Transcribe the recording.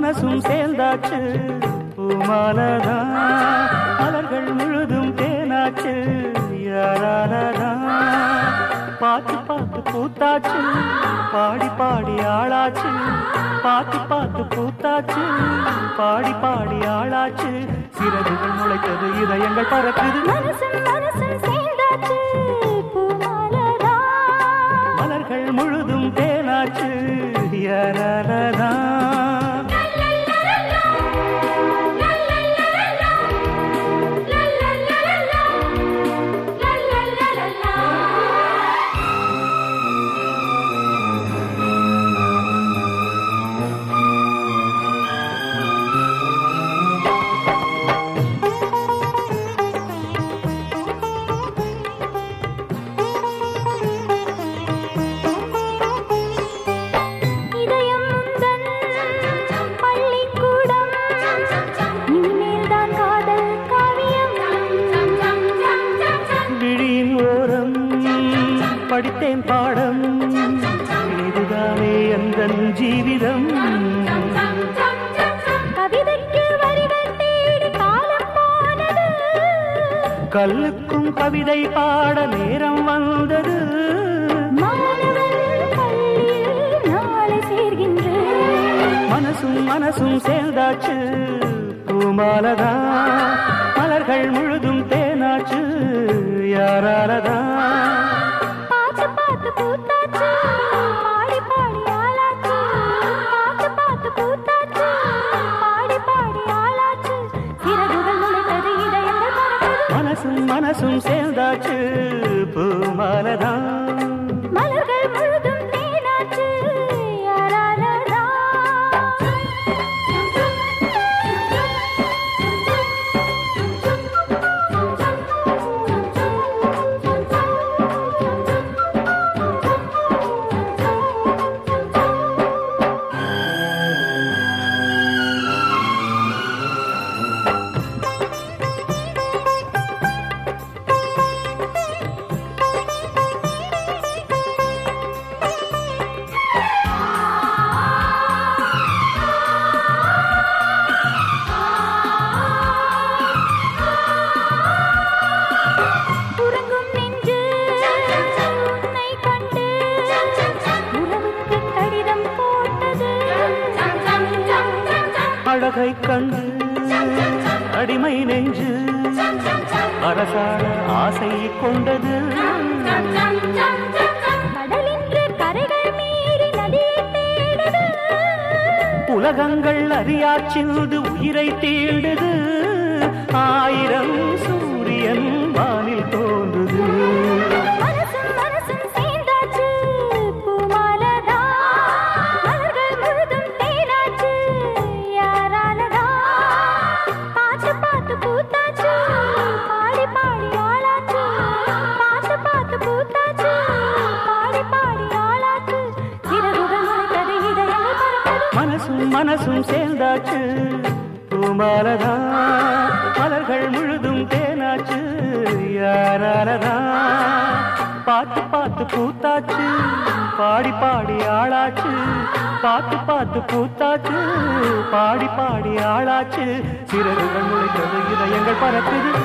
மனசும் சேர்ந்தாச்சு. பூமாலதான் மலர்கள் முழுதும் தேனாச்சு. யாராலதான் பார்த்து பார்த்து பூத்தாச்சு. பாடி பாடி ஆளாச்சு. பார்த்து பார்த்து பூத்தாச்சு. பாடி பாடி ஆளாச்சு. சிறகுகள் முளைத்தது இதயங்கள் பறக்குது. மலர்கள் முழுதும் தேனாச்சு. யாராலதான் படித்தேன் பாடம். இதுதானே அந்த ஜீவிதம். கல்லுக்கும் கவிதை பாட நேரம் வந்தது. மனசும் மனசும் சேர்ந்தாச்சு. பூமாலதா. மலர்கள் முழுதும் தேனாச்சு. யாராலதா. மனசும் சேர்ந்தாச்சு பூமாலதான் அழகை கண்டு அடிமை நெஞ்சு அரசாண ஆசை கொண்டது. தேடுது. உலகங்கள் அறியாச்சிந்து உயிரை தீண்டுது ஆயிரம் மனசும் மனசும் சேர்ந்தாச்சு. பூமாலதா மலர்கள் முழுதும் தேனாச்சு. யாராலதா? பார்த்து பார்த்து பூத்தாச்சு. பாடி பாடி ஆளாச்சு. பார்த்து பார்த்து பூத்தாச்சு. பாடி பாடி ஆளாச்சு. சிறகுகள் முளைத்தது இதயங்கள் பறக்குது